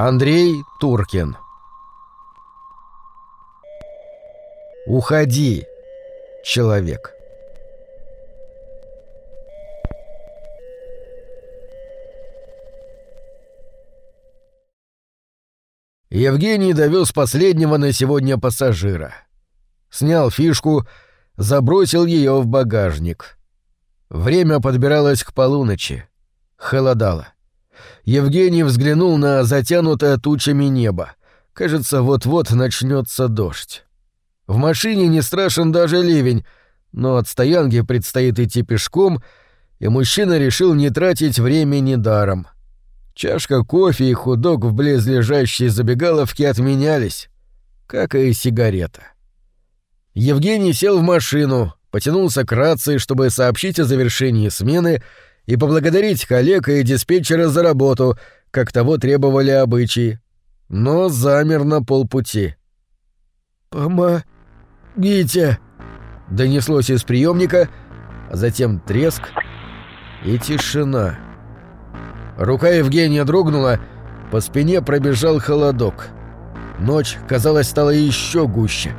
Андрей Туркин Уходи, человек. Евгений довез последнего на сегодня пассажира. Снял фишку, забросил ее в багажник. Время подбиралось к полуночи. Холодало. Евгений взглянул на затянутое тучами небо. Кажется, вот-вот начнется дождь. В машине не страшен даже ливень, но от стоянки предстоит идти пешком, и мужчина решил не тратить времени даром. Чашка кофе и худок в близлежащей забегаловке отменялись, как и сигарета. Евгений сел в машину, потянулся к рации, чтобы сообщить о завершении смены и поблагодарить коллег и диспетчера за работу, как того требовали обычаи, но замер на полпути. «Помогите!» Донеслось из приемника, а затем треск и тишина. Рука Евгения дрогнула, по спине пробежал холодок. Ночь, казалось, стала еще гуще,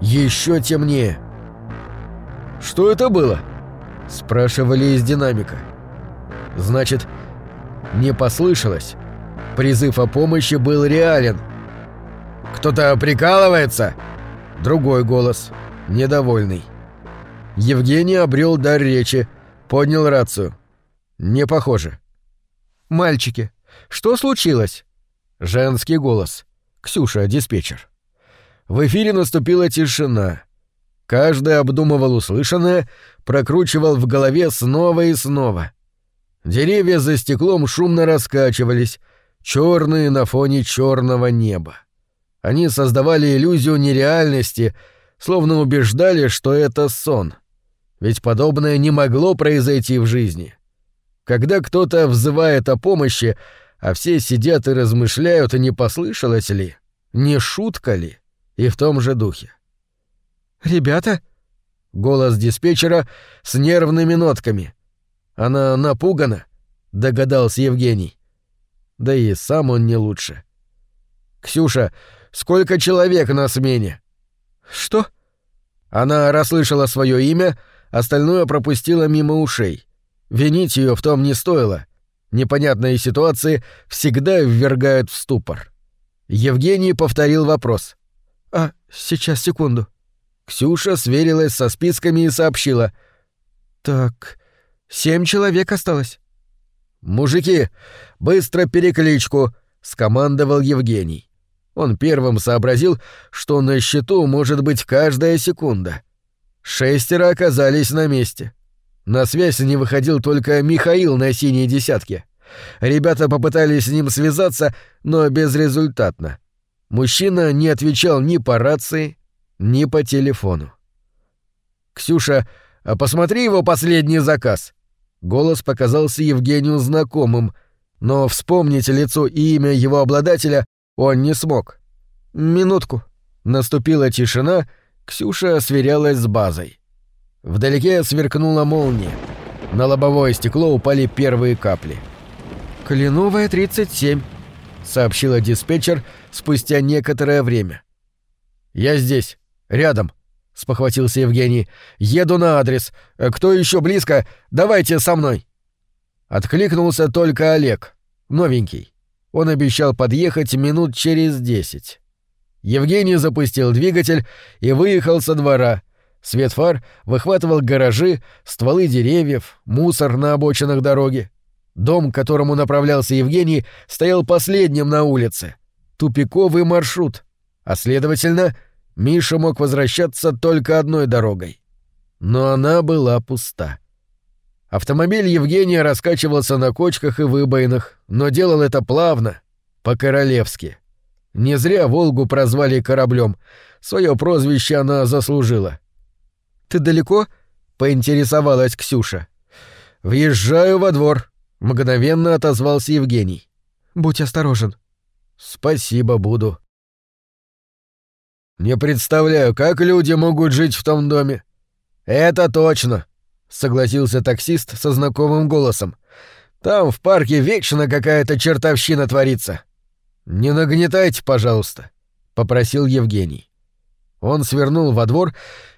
еще темнее. «Что это было?» — спрашивали из динамика. «Значит, не послышалось. Призыв о помощи был реален». «Кто-то прикалывается?» Другой голос. Недовольный. Евгений обрел дар речи, поднял рацию. Не похоже. «Мальчики, что случилось?» Женский голос. Ксюша, диспетчер. В эфире наступила тишина. Каждый обдумывал услышанное, прокручивал в голове снова и снова. Деревья за стеклом шумно раскачивались, черные на фоне черного неба. Они создавали иллюзию нереальности, словно убеждали, что это сон. Ведь подобное не могло произойти в жизни. Когда кто-то взывает о помощи, а все сидят и размышляют, не послышалось ли, не шутка ли, и в том же духе. «Ребята?» — голос диспетчера с нервными нотками. «Она напугана», — догадался Евгений. Да и сам он не лучше. «Ксюша, Сколько человек на смене?» «Что?» Она расслышала свое имя, остальное пропустила мимо ушей. Винить ее в том не стоило. Непонятные ситуации всегда ввергают в ступор. Евгений повторил вопрос. «А, сейчас, секунду». Ксюша сверилась со списками и сообщила. «Так, семь человек осталось». «Мужики, быстро перекличку», — скомандовал Евгений. Он первым сообразил, что на счету может быть каждая секунда. Шестеро оказались на месте. На связь не выходил только Михаил на синей десятке. Ребята попытались с ним связаться, но безрезультатно. Мужчина не отвечал ни по рации, ни по телефону. «Ксюша, а посмотри его последний заказ!» Голос показался Евгению знакомым, но вспомнить лицо и имя его обладателя он не смог. Минутку. Наступила тишина, Ксюша сверялась с базой. Вдалеке сверкнула молния. На лобовое стекло упали первые капли. «Кленовая, 37», — сообщила диспетчер спустя некоторое время. «Я здесь, рядом», — спохватился Евгений. «Еду на адрес. Кто еще близко? Давайте со мной». Откликнулся только Олег, новенький. Он обещал подъехать минут через десять. Евгений запустил двигатель и выехал со двора. Свет фар выхватывал гаражи, стволы деревьев, мусор на обочинах дороги. Дом, к которому направлялся Евгений, стоял последним на улице. Тупиковый маршрут. А следовательно, Миша мог возвращаться только одной дорогой. Но она была пуста. Автомобиль Евгения раскачивался на кочках и выбоинах, но делал это плавно, по-королевски. Не зря «Волгу» прозвали кораблем. Свое прозвище она заслужила. «Ты далеко?» — поинтересовалась Ксюша. «Въезжаю во двор», — мгновенно отозвался Евгений. «Будь осторожен». «Спасибо, буду». «Не представляю, как люди могут жить в том доме». «Это точно», согласился таксист со знакомым голосом. Там в парке вечно какая-то чертовщина творится. «Не нагнетайте, пожалуйста», — попросил Евгений. Он свернул во двор,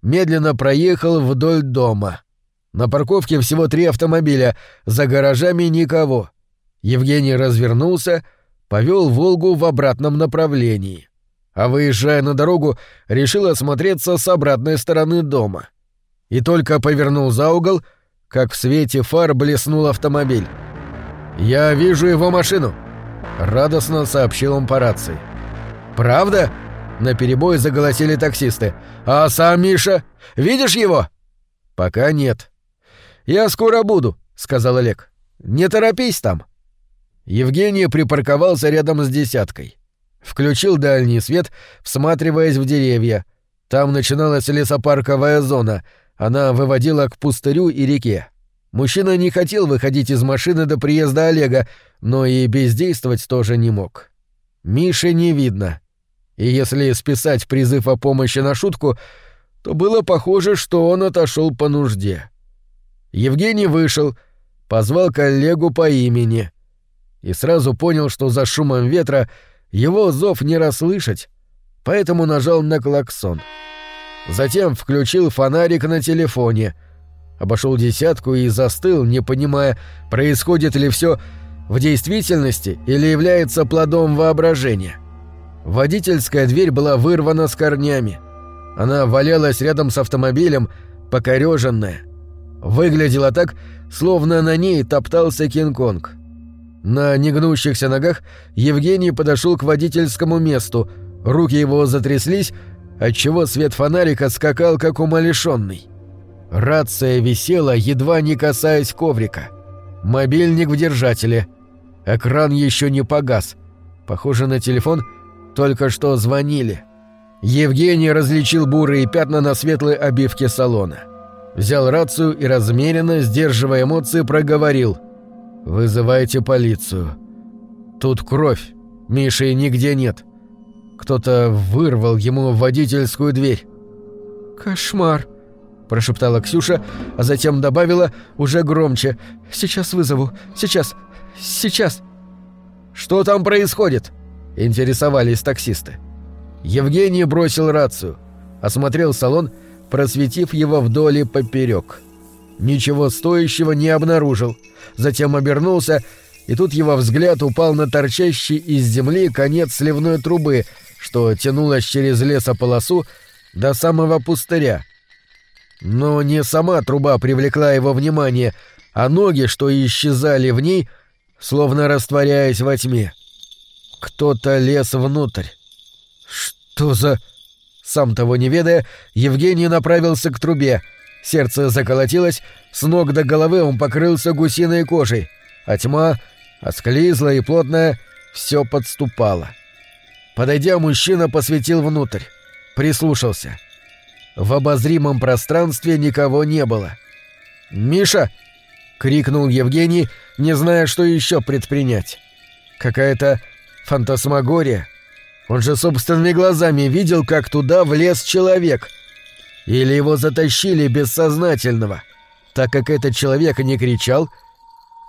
медленно проехал вдоль дома. На парковке всего три автомобиля, за гаражами никого. Евгений развернулся, повел «Волгу» в обратном направлении. А выезжая на дорогу, решил осмотреться с обратной стороны дома. И только повернул за угол, как в свете фар блеснул автомобиль. «Я вижу его машину», — радостно сообщил он по рации. «Правда?» — наперебой заголосили таксисты. «А сам Миша? Видишь его?» «Пока нет». «Я скоро буду», — сказал Олег. «Не торопись там». Евгений припарковался рядом с десяткой. Включил дальний свет, всматриваясь в деревья. Там начиналась лесопарковая зона. Она выводила к пустырю и реке. Мужчина не хотел выходить из машины до приезда Олега, но и бездействовать тоже не мог. Миши не видно. И если списать призыв о помощи на шутку, то было похоже, что он отошел по нужде. Евгений вышел, позвал коллегу по имени и сразу понял, что за шумом ветра его зов не расслышать, поэтому нажал на клаксон. Затем включил фонарик на телефоне, обошел десятку и застыл, не понимая, происходит ли все в действительности или является плодом воображения. Водительская дверь была вырвана с корнями. Она валялась рядом с автомобилем, покореженная, Выглядела так, словно на ней топтался Кинг-Конг. На негнущихся ногах Евгений подошел к водительскому месту, руки его затряслись, отчего свет фонарика скакал, как умалишенный. Рация висела, едва не касаясь коврика. Мобильник в держателе. Экран еще не погас. Похоже на телефон, только что звонили. Евгений различил бурые пятна на светлой обивке салона взял рацию и размеренно, сдерживая эмоции, проговорил. «Вызывайте полицию. Тут кровь. Миши нигде нет. Кто-то вырвал ему водительскую дверь». «Кошмар», — прошептала Ксюша, а затем добавила уже громче. «Сейчас вызову. Сейчас. Сейчас». «Что там происходит?» — интересовались таксисты. Евгений бросил рацию, осмотрел салон — просветив его вдоль и поперек. Ничего стоящего не обнаружил. Затем обернулся, и тут его взгляд упал на торчащий из земли конец сливной трубы, что тянулась через лесополосу до самого пустыря. Но не сама труба привлекла его внимание, а ноги, что исчезали в ней, словно растворяясь во тьме. Кто-то лез внутрь. Что за... Сам того не ведая, Евгений направился к трубе. Сердце заколотилось, с ног до головы он покрылся гусиной кожей, а тьма, осклизлая и плотная, все подступала. Подойдя, мужчина посветил внутрь, прислушался. В обозримом пространстве никого не было. «Миша!» — крикнул Евгений, не зная, что еще предпринять. «Какая-то фантасмагория». Он же собственными глазами видел, как туда влез человек. Или его затащили бессознательного, так как этот человек не кричал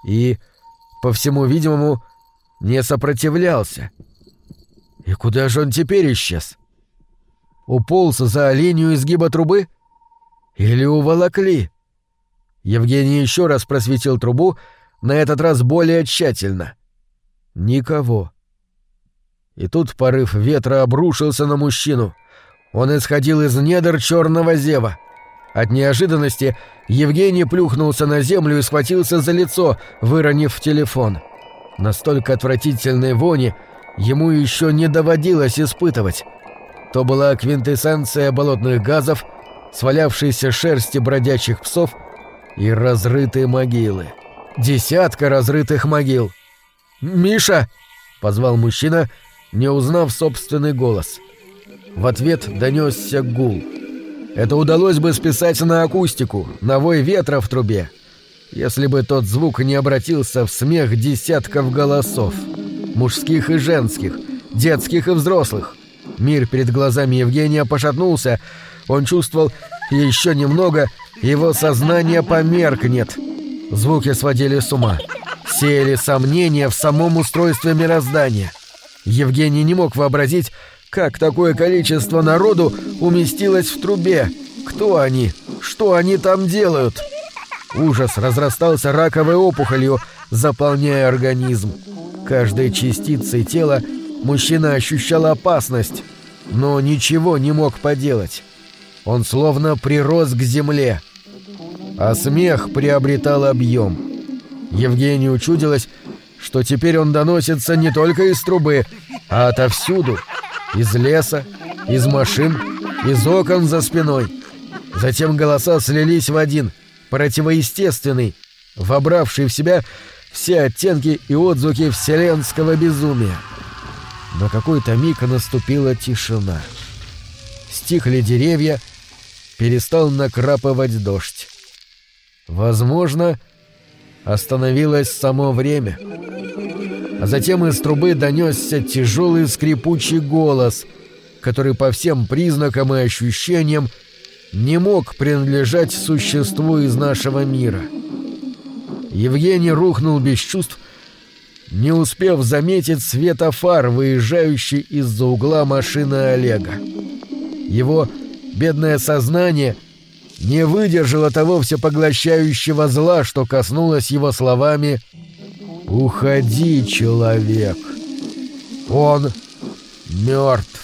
и, по всему видимому, не сопротивлялся. И куда же он теперь исчез? Уполз за линию изгиба трубы? Или уволокли? Евгений еще раз просветил трубу, на этот раз более тщательно. Никого. И тут порыв ветра обрушился на мужчину. Он исходил из недр черного зева. От неожиданности Евгений плюхнулся на землю и схватился за лицо, выронив телефон. Настолько отвратительной вони ему еще не доводилось испытывать. То была квинтэссенция болотных газов, свалявшейся шерсти бродячих псов и разрытые могилы. Десятка разрытых могил. «Миша!» — позвал мужчина — не узнав собственный голос. В ответ донесся гул. Это удалось бы списать на акустику, на вой ветра в трубе, если бы тот звук не обратился в смех десятков голосов. Мужских и женских, детских и взрослых. Мир перед глазами Евгения пошатнулся. Он чувствовал еще немного, его сознание померкнет. Звуки сводили с ума. Сеяли сомнения в самом устройстве мироздания. Евгений не мог вообразить, как такое количество народу уместилось в трубе. Кто они? Что они там делают? Ужас разрастался раковой опухолью, заполняя организм. Каждой частицей тела мужчина ощущал опасность, но ничего не мог поделать. Он словно прирос к земле. А смех приобретал объем. Евгению чудилось, что теперь он доносится не только из трубы, а отовсюду. Из леса, из машин, из окон за спиной. Затем голоса слились в один, противоестественный, вобравший в себя все оттенки и отзвуки вселенского безумия. На какой-то миг наступила тишина. Стихли деревья, перестал накрапывать дождь. Возможно, остановилось само время. А затем из трубы донесся тяжелый скрипучий голос, который по всем признакам и ощущениям не мог принадлежать существу из нашего мира. Евгений рухнул без чувств, не успев заметить светофар, выезжающий из-за угла машины Олега. Его бедное сознание не выдержало того всепоглощающего зла, что коснулось его словами «Уходи, человек! Он мертв!»